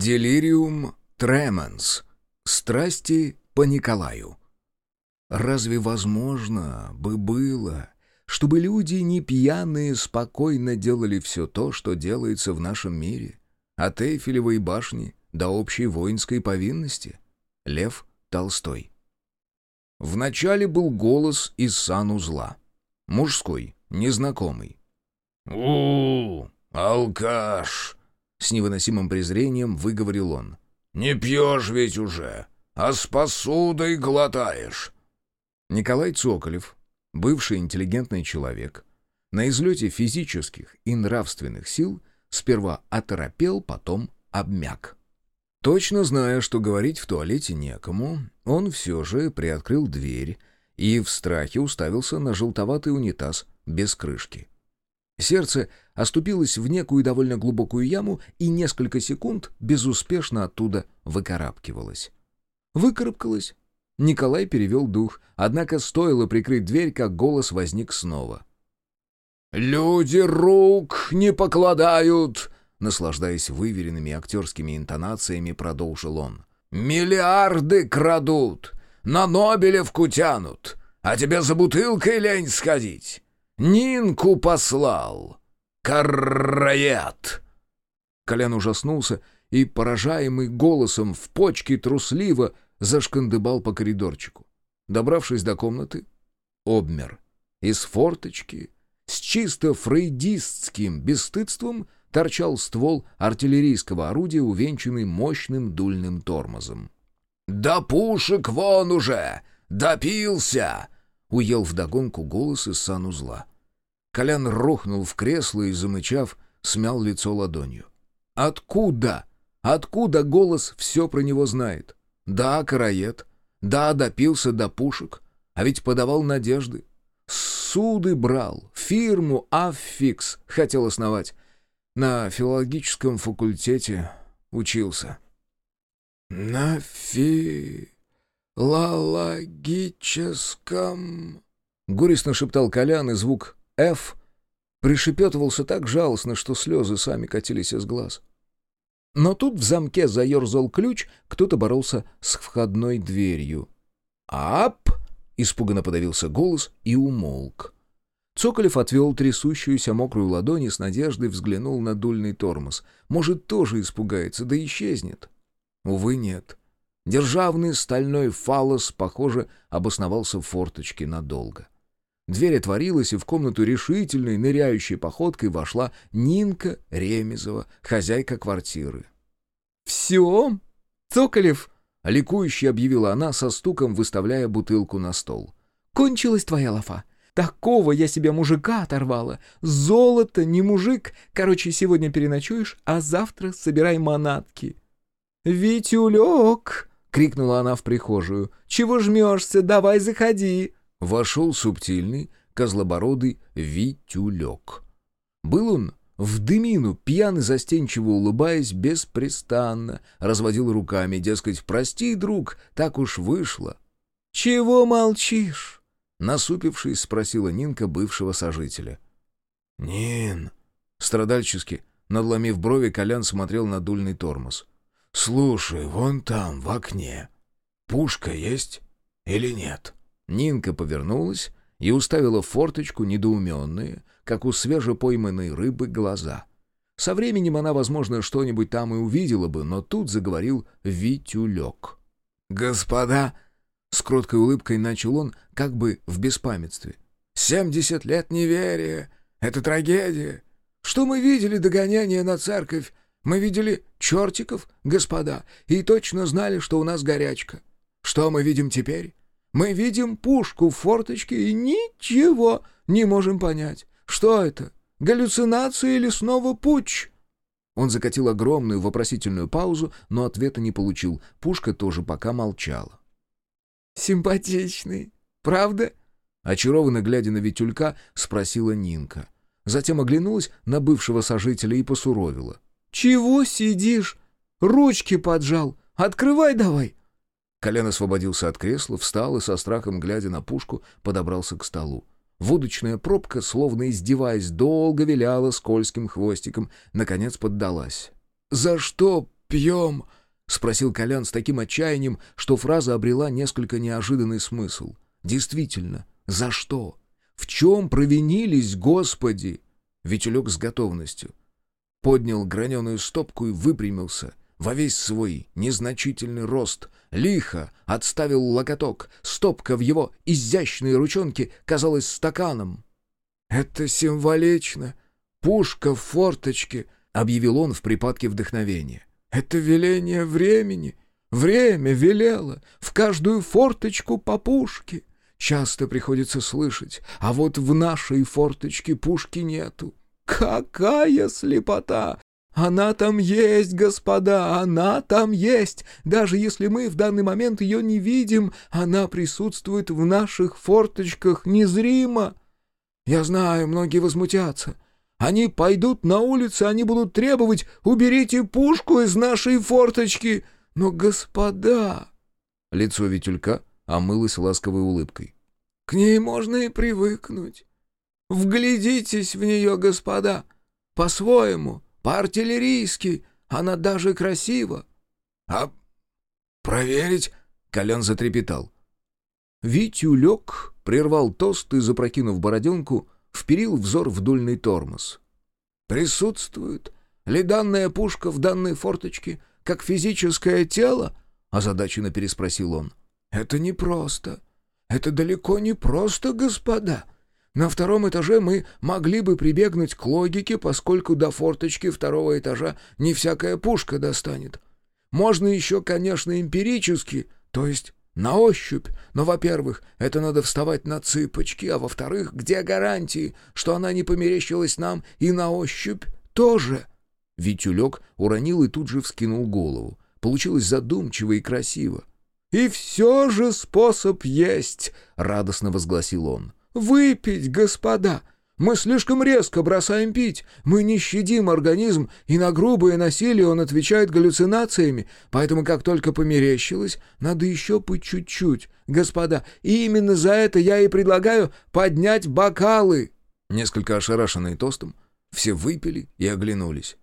Делириум тременс. Страсти по Николаю. Разве возможно бы было, чтобы люди не пьяные спокойно делали все то, что делается в нашем мире? От Эйфелевой башни до общей воинской повинности? Лев Толстой. Вначале был голос из санузла. Мужской, незнакомый. у, алкаш!» С невыносимым презрением выговорил он. «Не пьешь ведь уже, а с посудой глотаешь!» Николай Цоколев, бывший интеллигентный человек, на излете физических и нравственных сил сперва оторопел, потом обмяк. Точно зная, что говорить в туалете некому, он все же приоткрыл дверь и в страхе уставился на желтоватый унитаз без крышки. Сердце оступилось в некую довольно глубокую яму и несколько секунд безуспешно оттуда выкарабкивалось. Выкарабкалось. Николай перевел дух, однако стоило прикрыть дверь, как голос возник снова. «Люди рук не покладают!» Наслаждаясь выверенными актерскими интонациями, продолжил он. «Миллиарды крадут, на Нобелевку тянут, а тебе за бутылкой лень сходить. Нинку послал. Караед!» Колян ужаснулся и, поражаемый голосом в почке, трусливо зашкандыбал по коридорчику. Добравшись до комнаты, обмер. Из форточки с чисто фрейдистским бесстыдством торчал ствол артиллерийского орудия, увенчанный мощным дульным тормозом. «Да пушек вон уже! Допился!» — уел вдогонку голос из санузла. Колян рухнул в кресло и, замычав, смял лицо ладонью. «Откуда? Откуда голос все про него знает? Да, караед. Да, допился до пушек. А ведь подавал надежды. Суды брал. Фирму Аффикс хотел основать. На филологическом факультете учился». «На филологическом...» Горестно шептал Колян, и звук «Ф» пришепетывался так жалостно, что слезы сами катились из глаз. Но тут в замке заерзал ключ, кто-то боролся с входной дверью. «Ап!» — испуганно подавился голос и умолк. Цоколев отвел трясущуюся мокрую ладонь и с надеждой взглянул на дульный тормоз. Может, тоже испугается, да исчезнет. Увы, нет. Державный стальной фалос, похоже, обосновался в форточке надолго. Дверь отворилась, и в комнату решительной, ныряющей походкой вошла Нинка Ремезова, хозяйка квартиры. «Все? Цоколев!» — ликующе объявила она, со стуком выставляя бутылку на стол. «Кончилась твоя лафа. Такого я себе мужика оторвала. Золото, не мужик. Короче, сегодня переночуешь, а завтра собирай манатки». «Витюлек!» — крикнула она в прихожую. «Чего жмешься? Давай заходи!» Вошел субтильный, козлобородый Витюлек. Был он в дымину, пьяный, застенчиво улыбаясь, беспрестанно, разводил руками, дескать, «Прости, друг, так уж вышло». «Чего молчишь?» Насупившись, спросила Нинка бывшего сожителя. «Нин!» Страдальчески, надломив брови, Колян смотрел на дульный тормоз. «Слушай, вон там, в окне, пушка есть или нет?» Нинка повернулась и уставила в форточку недоуменные, как у свежепойманной рыбы, глаза. Со временем она, возможно, что-нибудь там и увидела бы, но тут заговорил Витюлек. «Господа!» — с кроткой улыбкой начал он, как бы в беспамятстве. «Семьдесят лет неверия! Это трагедия! Что мы видели догоняние на церковь? Мы видели чертиков, господа, и точно знали, что у нас горячка. Что мы видим теперь? Мы видим пушку в форточке и ничего не можем понять. Что это? Галлюцинация или снова путч?» Он закатил огромную вопросительную паузу, но ответа не получил. Пушка тоже пока молчала. «Симпатичный, правда?» Очарованно глядя на Витюлька, спросила Нинка. Затем оглянулась на бывшего сожителя и посуровила. «Чего сидишь? Ручки поджал. Открывай давай!» Колян освободился от кресла, встал и со страхом, глядя на пушку, подобрался к столу. Водочная пробка, словно издеваясь, долго виляла скользким хвостиком, наконец поддалась. «За что пьем?» — спросил Колян с таким отчаянием, что фраза обрела несколько неожиданный смысл. «Действительно, за что? В чем провинились, Господи?» Витюлек с готовностью. Поднял граненую стопку и выпрямился во весь свой незначительный рост. Лихо отставил локоток. Стопка в его изящные ручонки казалась стаканом. «Это символично. Пушка в форточке», — объявил он в припадке вдохновения. «Это веление времени. Время велело в каждую форточку по пушке. Часто приходится слышать, а вот в нашей форточке пушки нету. Какая слепота! Она там есть, господа, она там есть. Даже если мы в данный момент ее не видим, она присутствует в наших форточках незримо. Я знаю, многие возмутятся. Они пойдут на улицу, они будут требовать «уберите пушку из нашей форточки». Но, господа...» Лицо Витюлька омылась ласковой улыбкой. «К ней можно и привыкнуть. Вглядитесь в нее, господа, по-своему, по-артиллерийски, она даже красива». «А проверить?» — Колян затрепетал. Витюлек прервал тост и, запрокинув бороденку, вперил взор в дульный тормоз. «Присутствует ли данная пушка в данной форточке как физическое тело?» — озадаченно переспросил он. «Это непросто. Это далеко не просто, господа. На втором этаже мы могли бы прибегнуть к логике, поскольку до форточки второго этажа не всякая пушка достанет. Можно еще, конечно, эмпирически, то есть на ощупь, но, во-первых, это надо вставать на цыпочки, а во-вторых, где гарантии, что она не померещилась нам и на ощупь тоже?» Витюлек уронил и тут же вскинул голову. Получилось задумчиво и красиво. «И все же способ есть!» — радостно возгласил он. «Выпить, господа! Мы слишком резко бросаем пить, мы не щадим организм, и на грубое насилие он отвечает галлюцинациями, поэтому как только померещилось, надо еще по чуть-чуть, господа, и именно за это я и предлагаю поднять бокалы!» Несколько ошарашенные тостом, все выпили и оглянулись.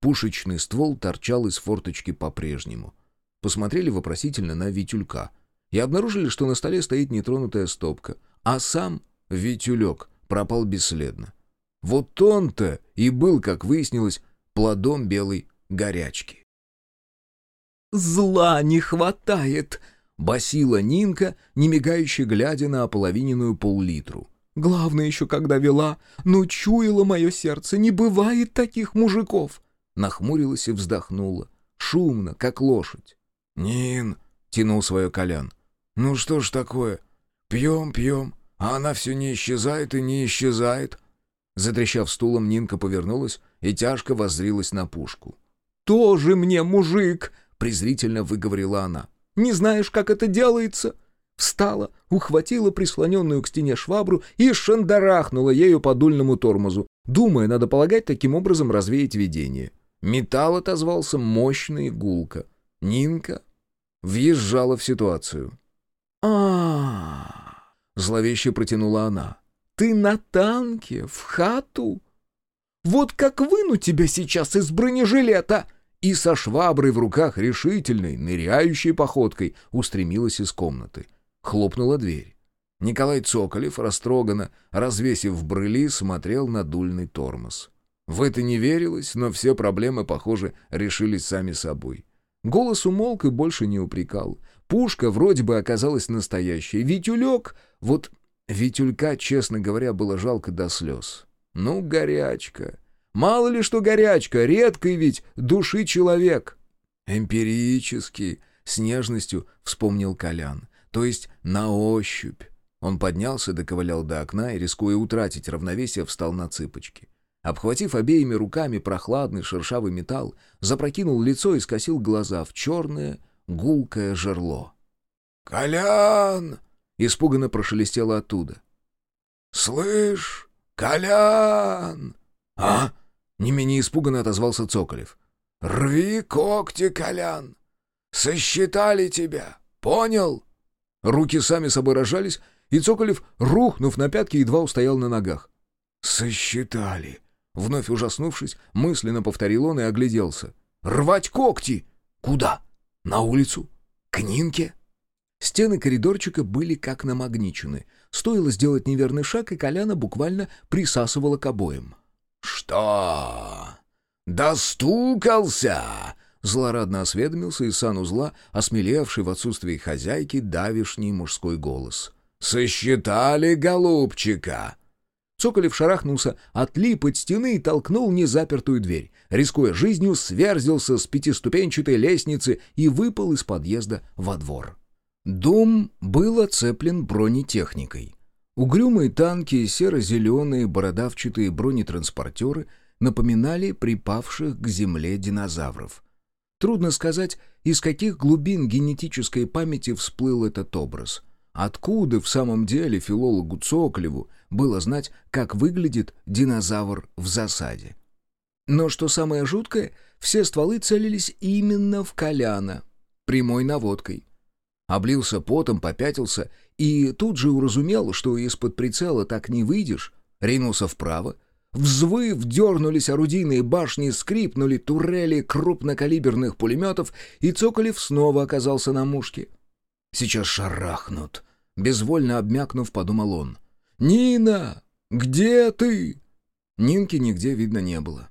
Пушечный ствол торчал из форточки по-прежнему. Посмотрели вопросительно на Витюлька и обнаружили, что на столе стоит нетронутая стопка, а сам Витюлек пропал бесследно. Вот он-то и был, как выяснилось, плодом белой горячки. «Зла не хватает!» — басила Нинка, не мигающе глядя на ополовиненную пол-литру. «Главное еще, когда вела, но чуяло мое сердце, не бывает таких мужиков!» Нахмурилась и вздохнула, шумно, как лошадь. «Нин!» — тянул свое Колян. «Ну что ж такое? Пьем, пьем, а она все не исчезает и не исчезает. Затрещав стулом, Нинка повернулась и тяжко воззрилась на пушку. «Тоже мне мужик!» — презрительно выговорила она. «Не знаешь, как это делается?» Встала, ухватила прислоненную к стене швабру и шандарахнула ею по дульному тормозу, думая, надо полагать, таким образом развеять видение. Металл отозвался мощно гулко. Нинка въезжала в ситуацию. Зловеще протянула она. «Ты на танке, в хату? Вот как выну тебя сейчас из бронежилета!» И со шваброй в руках решительной, ныряющей походкой устремилась из комнаты. Хлопнула дверь. Николай Цоколев, растроганно, развесив брыли, смотрел на дульный тормоз. В это не верилось, но все проблемы, похоже, решились сами собой. Голос умолк и больше не упрекал. Пушка вроде бы оказалась настоящей. Витюлек... Вот Витюлька, честно говоря, было жалко до слез. Ну, горячка. Мало ли что горячка, редкой ведь души человек. Эмпирически, с нежностью вспомнил Колян. То есть на ощупь. Он поднялся, доковылял до окна и, рискуя утратить равновесие, встал на цыпочки. Обхватив обеими руками прохладный шершавый металл, запрокинул лицо и скосил глаза в черное, гулкое жерло. «Колян!» — испуганно прошелестело оттуда. «Слышь, Колян!» «А?» — не менее испуганно отозвался Цоколев. «Рви когти, Колян! Сосчитали тебя, понял?» Руки сами собой рожались, и Цоколев, рухнув на пятки, едва устоял на ногах. «Сосчитали!» Вновь ужаснувшись, мысленно повторил он и огляделся. «Рвать когти!» Куда? На улицу? К Нинке?» Стены коридорчика были как намагничены. Стоило сделать неверный шаг, и Коляна буквально присасывала к обоим. «Что? Достукался?» Злорадно осведомился из санузла, осмелевший в отсутствии хозяйки давишний мужской голос. «Сосчитали, голубчика!» Цоколев шарахнулся, отлип от стены и толкнул незапертую дверь. Рискуя жизнью, сверзился с пятиступенчатой лестницы и выпал из подъезда во двор. Дом был оцеплен бронетехникой. Угрюмые танки серо-зеленые бородавчатые бронетранспортеры напоминали припавших к земле динозавров. Трудно сказать, из каких глубин генетической памяти всплыл этот образ. Откуда в самом деле филологу Цоклеву было знать, как выглядит динозавр в засаде? Но что самое жуткое, все стволы целились именно в Коляна, прямой наводкой — облился потом, попятился и тут же уразумел, что из-под прицела так не выйдешь, ринулся вправо. Взвыв, дернулись орудийные башни, скрипнули турели крупнокалиберных пулеметов, и Цоколев снова оказался на мушке. «Сейчас шарахнут», — безвольно обмякнув, подумал он. «Нина, где ты?» Нинки нигде видно не было.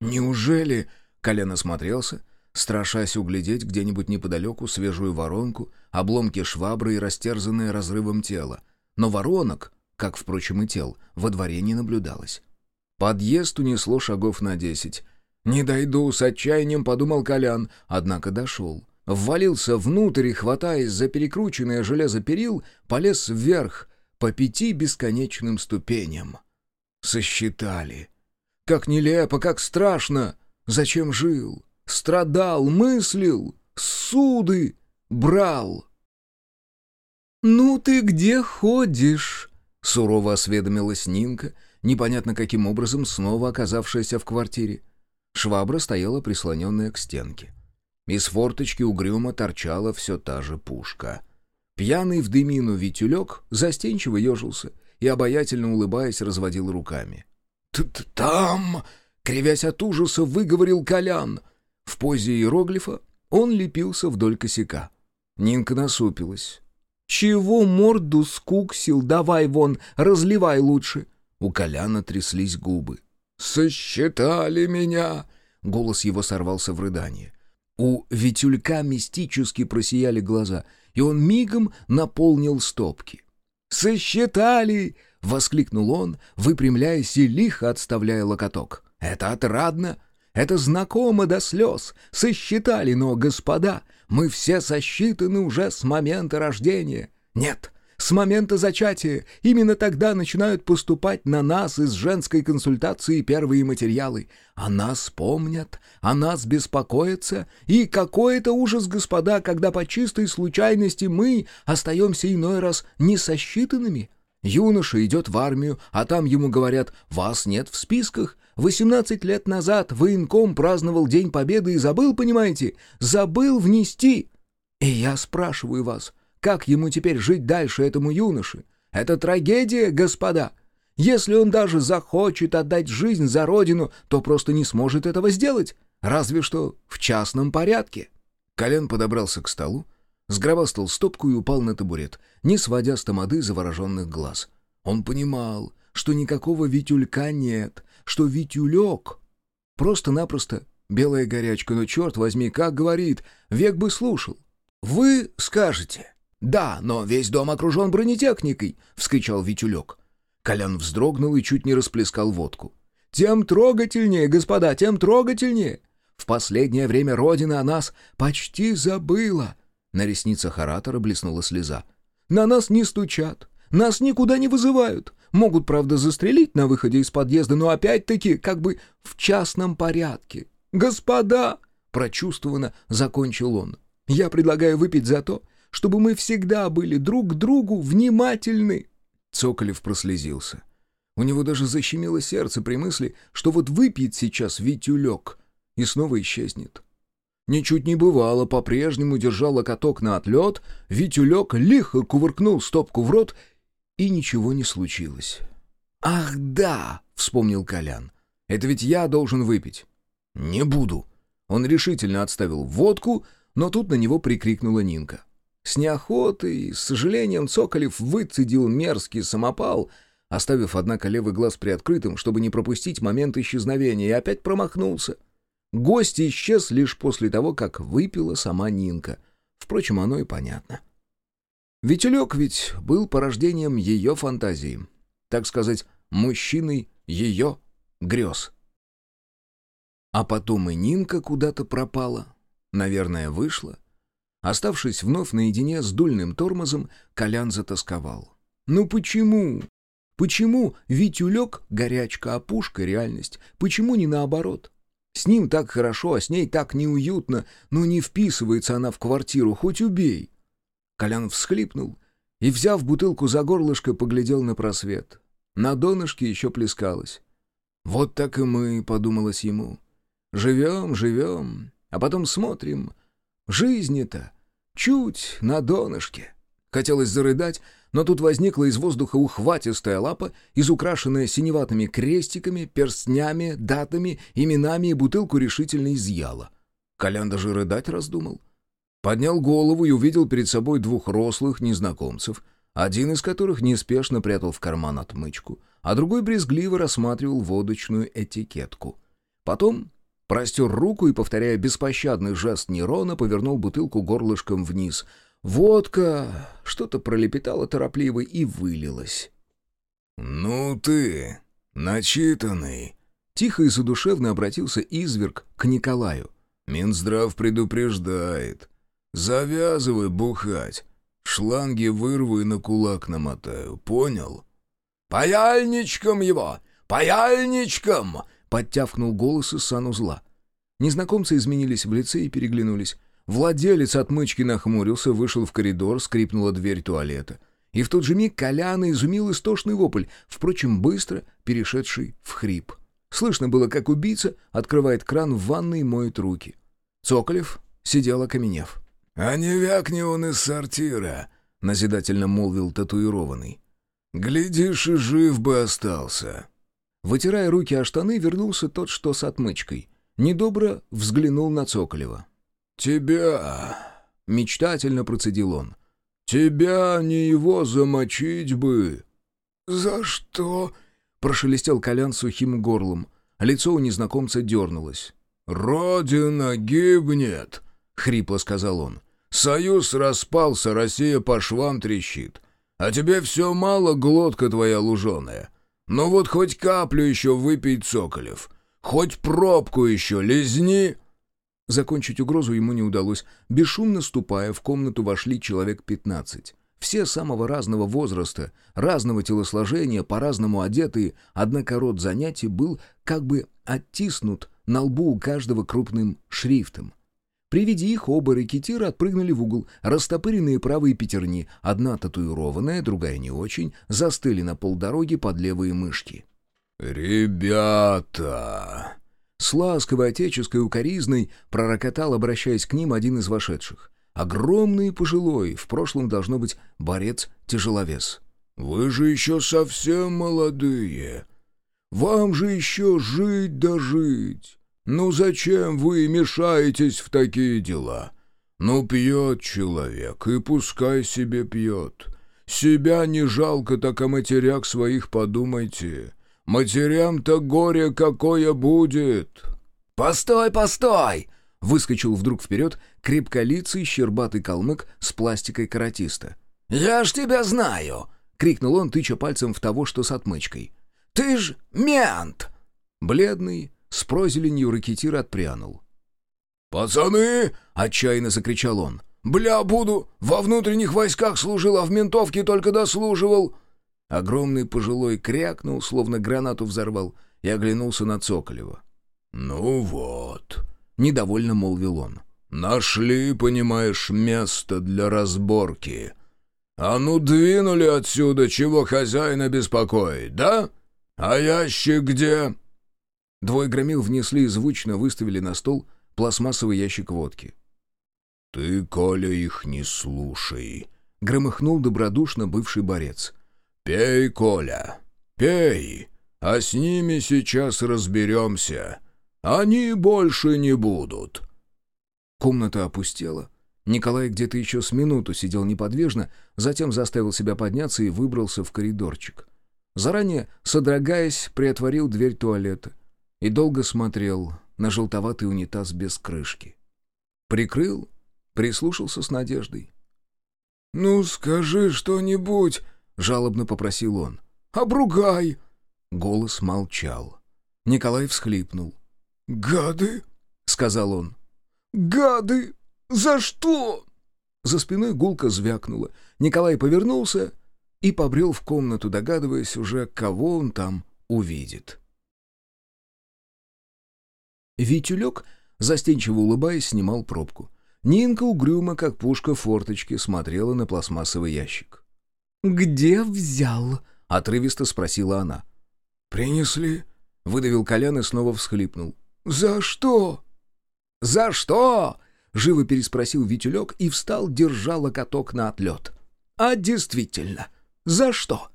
«Неужели...» — Колян осмотрелся — страшась углядеть где-нибудь неподалеку свежую воронку, обломки швабры и растерзанное разрывом тело. Но воронок, как, впрочем, и тел, во дворе не наблюдалось. Подъезд унесло шагов на десять. «Не дойду», — с отчаянием подумал Колян, однако дошел. Ввалился внутрь и, хватаясь за перекрученное железо перил, полез вверх по пяти бесконечным ступеням. Сосчитали. Как нелепо, как страшно! Зачем жил? Страдал, мыслил, суды брал. «Ну ты где ходишь?» — сурово осведомилась Нинка, непонятно каким образом снова оказавшаяся в квартире. Швабра стояла прислоненная к стенке. Из форточки угрюмо торчала все та же пушка. Пьяный в дымину Витюлек застенчиво ежился и, обаятельно улыбаясь, разводил руками. «Т-т-там!» — кривясь от ужаса, выговорил Колян — в позе иероглифа он лепился вдоль косяка. Нинка насупилась. «Чего морду скуксил? Давай вон, разливай лучше!» У Коляна тряслись губы. «Сосчитали меня!» Голос его сорвался в рыдание. У Витюлька мистически просияли глаза, и он мигом наполнил стопки. «Сосчитали!» — воскликнул он, выпрямляясь и лихо отставляя локоток. «Это отрадно! Это знакомо до слез. Сосчитали, но, господа, мы все сосчитаны уже с момента рождения. Нет, с момента зачатия. Именно тогда начинают поступать на нас из женской консультации первые материалы. О нас помнят, о нас беспокоятся. И какой это ужас, господа, когда по чистой случайности мы остаемся иной раз несосчитанными. Юноша идет в армию, а там ему говорят «вас нет в списках». 18 лет назад военком праздновал День Победы и забыл, понимаете? Забыл внести. И я спрашиваю вас, как ему теперь жить дальше этому юноше? Это трагедия, господа. Если он даже захочет отдать жизнь за родину, то просто не сможет этого сделать. Разве что в частном порядке. Колен подобрался к столу, сгробастал стопку и упал на табурет, не сводя с тамады завороженных глаз. Он понимал, что никакого Витюлька нет, что Витюлек просто-напросто белая горячка, но черт возьми, как говорит, век бы слушал. Вы скажете, «Да, но весь дом окружен бронетехникой!» — вскричал Витюлек. Колян вздрогнул и чуть не расплескал водку. «Тем трогательнее, господа, тем трогательнее! В последнее время Родина о нас почти забыла!» На ресницах оратора блеснула слеза. «На нас не стучат, нас никуда не вызывают. Могут, правда, застрелить на выходе из подъезда, но опять-таки как бы в частном порядке. «Господа!» — прочувствованно закончил он. «Я предлагаю выпить за то, чтобы мы всегда были друг к другу внимательны». Цоколев прослезился. У него даже защемило сердце при мысли, что вот выпьет сейчас Витюлек и снова исчезнет. Ничуть не бывало, по-прежнему держал локоток на отлет, Витюлек лихо кувыркнул стопку в рот и ничего не случилось. «Ах, да!» — вспомнил Колян. «Это ведь я должен выпить». «Не буду». Он решительно отставил водку, но тут на него прикрикнула Нинка. С неохотой и с сожалением Цоколев выцедил мерзкий самопал, оставив, однако, левый глаз приоткрытым, чтобы не пропустить момент исчезновения, и опять промахнулся. Гость исчез лишь после того, как выпила сама Нинка. Впрочем, оно и понятно. Витилек ведь был порождением ее фантазии. Так сказать, мужчиной ее грез. А потом и Нинка куда-то пропала. Наверное, вышла. Оставшись вновь наедине с дульным тормозом, Колян затасковал. «Ну почему? Почему Витюлек — горячка, а пушка — реальность? Почему не наоборот? С ним так хорошо, а с ней так неуютно, но не вписывается она в квартиру, хоть убей!» Колян всхлипнул и, взяв бутылку за горлышко, поглядел на просвет. На донышке еще плескалось. «Вот так и мы», — подумалось ему. «Живем, живем, а потом смотрим. Жизни-то чуть на донышке». Хотелось зарыдать, но тут возникла из воздуха ухватистая лапа, изукрашенная синеватыми крестиками, перстнями, датами, именами и бутылку решительно изъяла. Колян даже рыдать раздумал. Поднял голову и увидел перед собой двух рослых незнакомцев, один из которых неспешно прятал в карман отмычку, а другой брезгливо рассматривал водочную этикетку. Потом простер руку и, повторяя беспощадный жест Нерона, повернул бутылку горлышком вниз. Водка что-то пролепетала торопливо и вылилась. «Ну ты, начитанный!» Тихо и задушевно обратился изверг к Николаю. «Минздрав предупреждает. Завязывай бухать. Шланги вырву и на кулак намотаю, понял?» «Паяльничком его! Паяльничком!» — подтявкнул голос из санузла. Незнакомцы изменились в лице и переглянулись. Владелец отмычки нахмурился, вышел в коридор, скрипнула дверь туалета. И в тот же миг Коляна изумил истошный вопль, впрочем, быстро перешедший в хрип. Слышно было, как убийца открывает кран в ванной и моет руки. Цоколев сидел окаменев. «А не вякни он из сортира», — назидательно молвил татуированный. «Глядишь, и жив бы остался». Вытирая руки о штаны, вернулся тот, что с отмычкой. Недобро взглянул на Цоколева. «Тебя...» — мечтательно процедил он. «Тебя не его замочить бы!» «За что?» — прошелестел Колян сухим горлом. Лицо у незнакомца дернулось. «Родина гибнет!» — хрипло сказал он. «Союз распался, Россия по швам трещит. А тебе все мало, глотка твоя луженая. Ну вот хоть каплю еще выпей, Цоколев. Хоть пробку еще лизни!» Закончить угрозу ему не удалось. Бесшумно ступая, в комнату вошли человек пятнадцать. Все самого разного возраста, разного телосложения, по-разному одетые, однако род занятий был как бы оттиснут на лбу у каждого крупным шрифтом. При виде их оба рекетира отпрыгнули в угол, растопыренные правые пятерни, одна татуированная, другая не очень, застыли на полдороги под левые мышки. «Ребята!» С ласковой отеческой укоризной пророкотал, обращаясь к ним, один из вошедших. Огромный и пожилой, в прошлом должно быть борец-тяжеловес. «Вы же еще совсем молодые. Вам же еще жить да жить. Ну зачем вы мешаетесь в такие дела? Ну пьет человек, и пускай себе пьет. Себя не жалко, так о матерях своих подумайте. Матерям-то горе какое будет!» «Постой, постой!» — выскочил вдруг вперед крепколицый щербатый калмык с пластикой каратиста. «Я ж тебя знаю!» — крикнул он, тыча пальцем в того, что с отмычкой. «Ты ж мент!» Бледный, с прозеленью ракетир отпрянул. «Пацаны!» — отчаянно закричал он. «Бля, буду! Во внутренних войсках служил, а в ментовке только дослуживал!» Огромный пожилой крякнул, словно гранату взорвал, и оглянулся на Цоколева. «Ну вот», — недовольно молвил он. «Нашли, понимаешь, место для разборки. А ну двинули отсюда, чего хозяина беспокоит, да? А ящик где?» Двое громил внесли и звучно выставили на стол пластмассовый ящик водки. «Ты, Коля, их не слушай», — громыхнул добродушно бывший борец. «Пей, Коля, пей, а с ними сейчас разберемся. Они больше не будут». Комната опустела. Николай где-то еще с минуту сидел неподвижно, затем заставил себя подняться и выбрался в коридорчик. Заранее, содрогаясь, приотворил дверь туалета и долго смотрел на желтоватый унитаз без крышки. Прикрыл, прислушался с надеждой. «Ну, скажи что-нибудь», — жалобно попросил он. «Обругай!» Голос молчал. Николай всхлипнул. «Гады!» — сказал он. «Гады! За что?» За спиной гулко звякнуло. Николай повернулся и побрел в комнату, догадываясь уже, кого он там увидит. Витюлек, застенчиво улыбаясь, снимал пробку. Нинка угрюмо, как пушка форточки, смотрела на пластмассовый ящик. «Где взял?» — отрывисто спросила она. «Принесли», — выдавил Колян и снова всхлипнул. «За что?» «За что?» — живо переспросил Витюлек и встал, держа локоток на отлет. «А действительно, за что?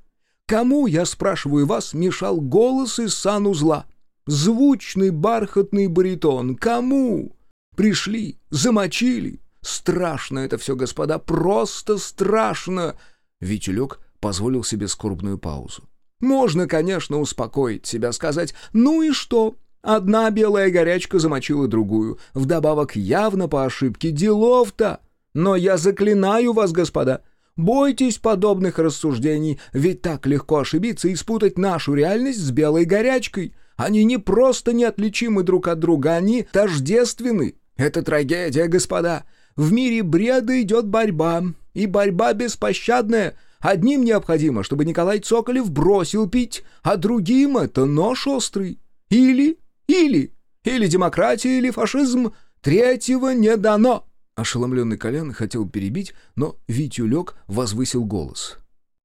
Кому, я спрашиваю вас, мешал голос из санузла? Звучный бархатный баритон. Кому? Пришли, замочили. Страшно это все, господа, просто страшно!» Витюлек позволил себе скорбную паузу. «Можно, конечно, успокоить себя, сказать, ну и что? Одна белая горячка замочила другую, вдобавок явно по ошибке. Делов-то! Но я заклинаю вас, господа, бойтесь подобных рассуждений, ведь так легко ошибиться и спутать нашу реальность с белой горячкой. Они не просто неотличимы друг от друга, они тождественны. Это трагедия, господа. В мире бреда идет борьба, и борьба беспощадная. Одним необходимо, чтобы Николай Цоколев бросил пить, а другим это нож острый. Или или, или демократия, или фашизм. Третьего не дано!» Ошеломленный Колян хотел перебить, но Витюлек возвысил голос.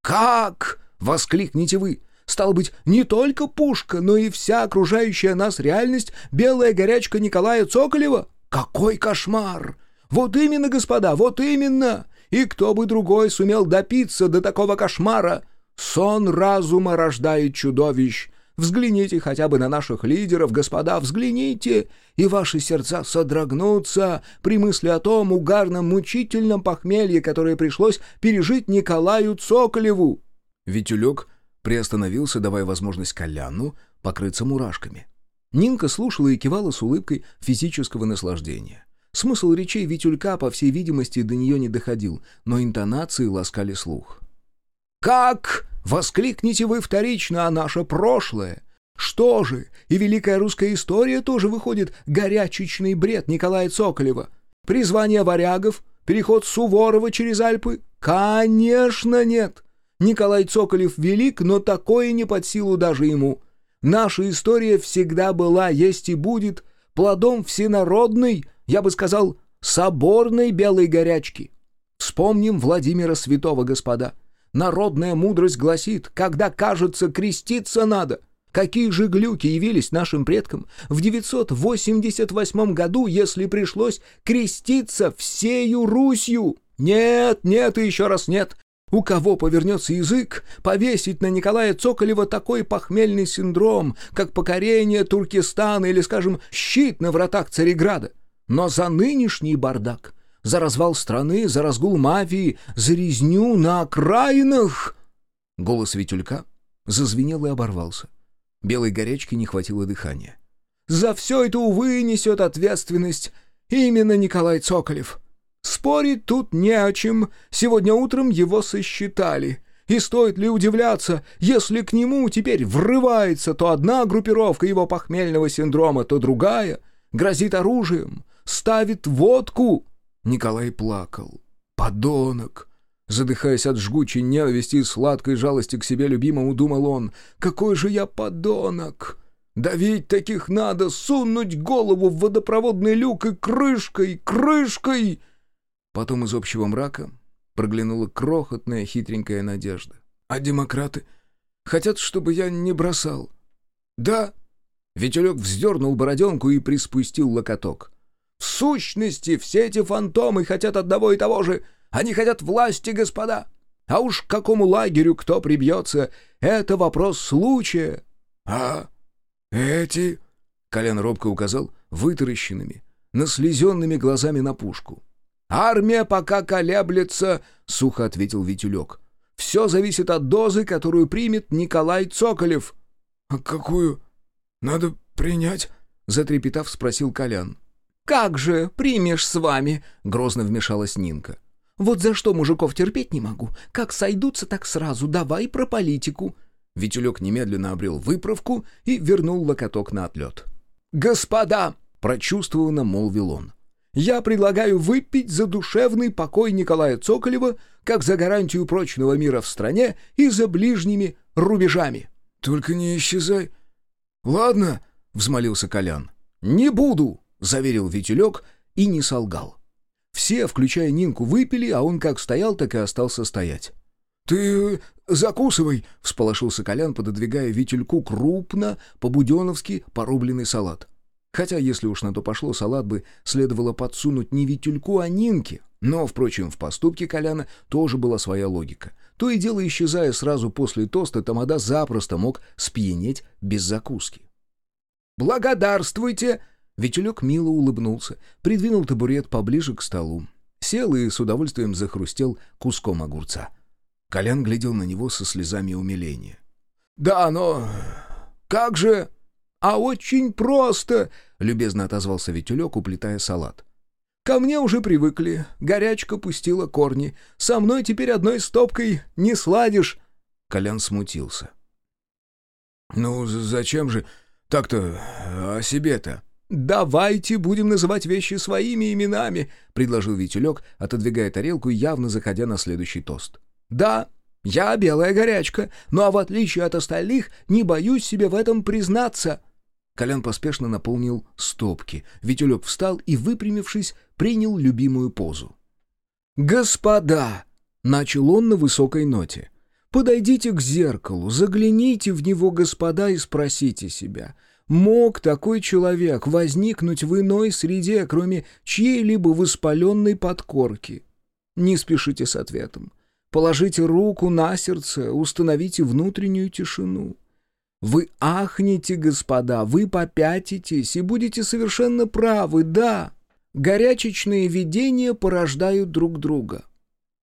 «Как?» — воскликните вы. «Стало быть, не только пушка, но и вся окружающая нас реальность — белая горячка Николая Цоколева? Какой кошмар! Вот именно, господа, вот именно! И кто бы другой сумел допиться до такого кошмара? Сон разума рождает чудовищ, Взгляните хотя бы на наших лидеров, господа, взгляните, и ваши сердца содрогнутся при мысли о том угарном мучительном похмелье, которое пришлось пережить Николаю Цоколеву». Витюлек приостановился, давая возможность Коляну покрыться мурашками. Нинка слушала и кивала с улыбкой физического наслаждения. Смысл речей Витюлька, по всей видимости, до нее не доходил, но интонации ласкали слух. «Как?» Воскликните вы вторично, а наше прошлое. Что же, и великая русская история тоже выходит горячечный бред Николая Цоколева. Призвание варягов, переход Суворова через Альпы? Конечно нет. Николай Цоколев велик, но такое не под силу даже ему. Наша история всегда была, есть и будет, плодом всенародной, я бы сказал, соборной белой горячки. Вспомним Владимира Святого, господа. Народная мудрость гласит, когда, кажется, креститься надо. Какие же глюки явились нашим предкам в 988 году, если пришлось креститься всею Русью? Нет, нет и еще раз нет. У кого повернется язык, повесить на Николая Цоколева такой похмельный синдром, как покорение Туркестана или, скажем, щит на вратах Цареграда? Но за нынешний бардак за развал страны, за разгул мафии, за резню на окраинах!» Голос Витюлька зазвенел и оборвался. Белой горячки не хватило дыхания. «За все это, увы, несет ответственность именно Николай Цоколев. Спорить тут не о чем. Сегодня утром его сосчитали. И стоит ли удивляться, если к нему теперь врывается то одна группировка его похмельного синдрома, то другая, грозит оружием, ставит водку, Николай плакал. «Подонок!» Задыхаясь от жгучей ненависти и сладкой жалости к себе любимому, думал он, «Какой же я подонок!» Давить таких надо, сунуть голову в водопроводный люк и крышкой, крышкой!» Потом из общего мрака проглянула крохотная хитренькая надежда. «А демократы хотят, чтобы я не бросал?» «Да!» Ветелек вздернул бороденку и приспустил локоток. В сущности, все эти фантомы хотят одного и того же. Они хотят власти, господа. А уж к какому лагерю кто прибьется, это вопрос случая. А эти... Колян робко указал вытаращенными, наслезенными глазами на пушку. «Армия пока колеблется», — сухо ответил Витюлек. «Все зависит от дозы, которую примет Николай Цоколев». «А какую надо принять?» — затрепетав, спросил Колян. «Как же примешь с вами?» — грозно вмешалась Нинка. «Вот за что мужиков терпеть не могу. Как сойдутся, так сразу. Давай про политику». Витюлек немедленно обрел выправку и вернул локоток на отлет. «Господа!» — прочувствованно молвил он. «Я предлагаю выпить за душевный покой Николая Цоколева, как за гарантию прочного мира в стране и за ближними рубежами». «Только не исчезай». «Ладно», — взмолился Колян. «Не буду», — заверил Витюлек и не солгал. Все, включая Нинку, выпили, а он как стоял, так и остался стоять. «Ты закусывай!» — всполошился Колян, пододвигая Витюльку крупно, по-буденовски порубленный салат. Хотя, если уж на то пошло, салат бы следовало подсунуть не Витюльку, а Нинке. Но, впрочем, в поступке Коляна тоже была своя логика. То и дело, исчезая сразу после тоста, Тамада запросто мог спьянеть без закуски. «Благодарствуйте!» Витюлек мило улыбнулся, придвинул табурет поближе к столу. Сел и с удовольствием захрустел куском огурца. Колян глядел на него со слезами умиления. «Да, но... как же...» «А очень просто!» — любезно отозвался Витюлек, уплетая салат. «Ко мне уже привыкли. Горячка пустила корни. Со мной теперь одной стопкой не сладишь!» Колян смутился. «Ну, зачем же так-то о себе-то?» «Давайте будем называть вещи своими именами», — предложил Витюлек, отодвигая тарелку явно заходя на следующий тост. «Да, я белая горячка, но в отличие от остальных не боюсь себе в этом признаться». Колян поспешно наполнил стопки. Витюлек встал и, выпрямившись, принял любимую позу. «Господа!» — начал он на высокой ноте. «Подойдите к зеркалу, загляните в него, господа, и спросите себя, мог такой человек возникнуть в иной среде, кроме чьей-либо воспаленной подкорки? Не спешите с ответом. Положите руку на сердце, установите внутреннюю тишину. Вы ахнете, господа, вы попятитесь и будете совершенно правы, да. Горячечные видения порождают друг друга.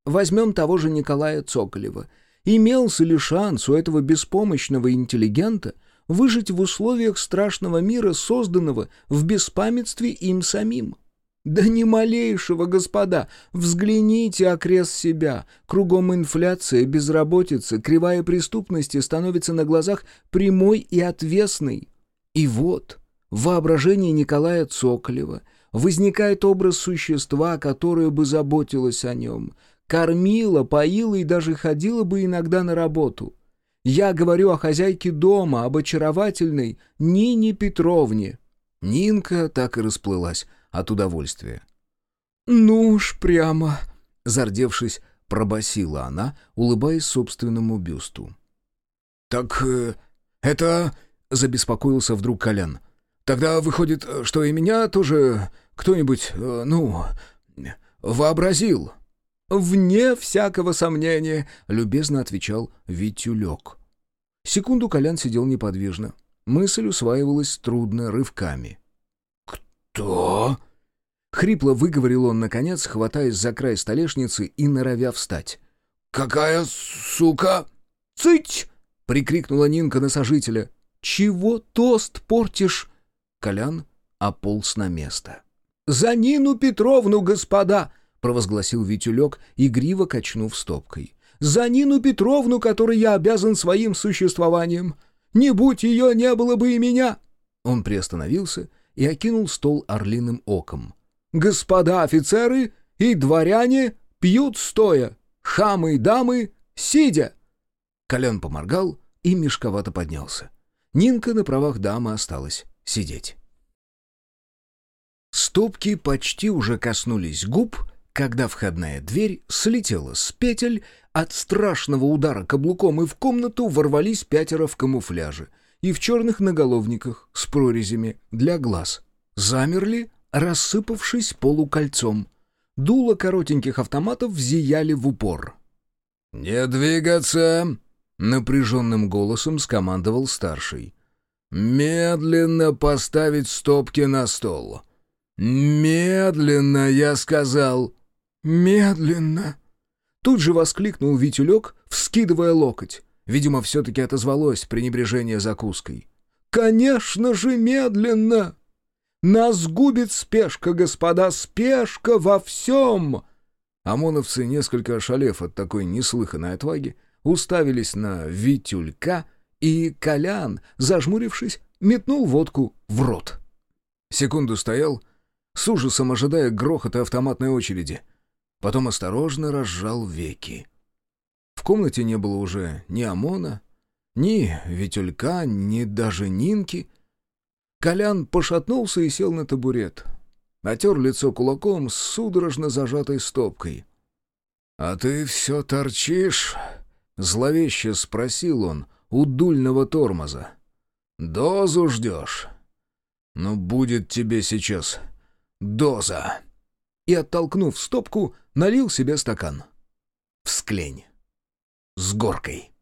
Возьмем того же Николая Цоколева. Имелся ли шанс у этого беспомощного интеллигента выжить в условиях страшного мира, созданного в беспамятстве им самим? Да ни малейшего, господа! Взгляните окрест себя. Кругом инфляция, безработица, кривая преступности становится на глазах прямой и отвесной. И вот в воображении Николая Цоколева возникает образ существа, которое бы заботилось о нем, кормила, поила и даже ходила бы иногда на работу. Я говорю о хозяйке дома, об очаровательной Нине Петровне. Нинка так и расплылась от удовольствия. «Ну уж прямо!» — зардевшись, пробасила она, улыбаясь собственному бюсту. «Так э, это...» — забеспокоился вдруг Колян. «Тогда выходит, что и меня тоже кто-нибудь, э, ну, вообразил?» «Вне всякого сомнения», — любезно отвечал Витюлек. Секунду Колян сидел неподвижно. Мысль усваивалась трудно, рывками. «Кто?» Хрипло выговорил он, наконец, хватаясь за край столешницы и норовя встать. «Какая сука?» «Цыть!» — прикрикнула Нинка на сожителя. «Чего тост портишь?» Колян ополз на место. «За Нину Петровну, господа!» — провозгласил Витюлек, игриво качнув стопкой. «За Нину Петровну, которой я обязан своим существованием! Не будь ее, не было бы и меня!» Он приостановился и окинул стол орлиным оком. «Господа офицеры и дворяне пьют стоя, хамы и дамы сидя!» Колян поморгал и мешковато поднялся. Нинка на правах дамы осталась сидеть. Стопки почти уже коснулись губ, когда входная дверь слетела с петель от страшного удара каблуком, и в комнату ворвались пятеро в камуфляже — и в черных наголовниках с прорезями для глаз. Замерли, рассыпавшись полукольцом. Дуло коротеньких автоматов взияли в упор. «Не двигаться!» — напряженным голосом скомандовал старший. Медленно поставить стопки на стол. Медленно, я сказал. Медленно. Тут же воскликнул Витюлек, вскидывая локоть. Видимо, все-таки отозвалось пренебрежение закуской. «Конечно же, медленно! Нас губит спешка, господа, спешка во всем!» ОМОНовцы, несколько ошалев от такой неслыханной отваги, уставились на Витюлька, и Колян, зажмурившись, метнул водку в рот. Секунду стоял, с ужасом ожидая грохота автоматной очереди. Потом осторожно разжал веки. В комнате не было уже ни ОМОНа, ни Витюлька, ни даже Нинки. Колян пошатнулся и сел на табурет. Отер лицо кулаком с судорожно зажатой стопкой. «А ты все торчишь?» — зловеще спросил он у дульного тормоза. «Дозу ждешь?» «Ну, будет тебе сейчас доза!» И, оттолкнув стопку, налил себе стакан. Всклень с горкой.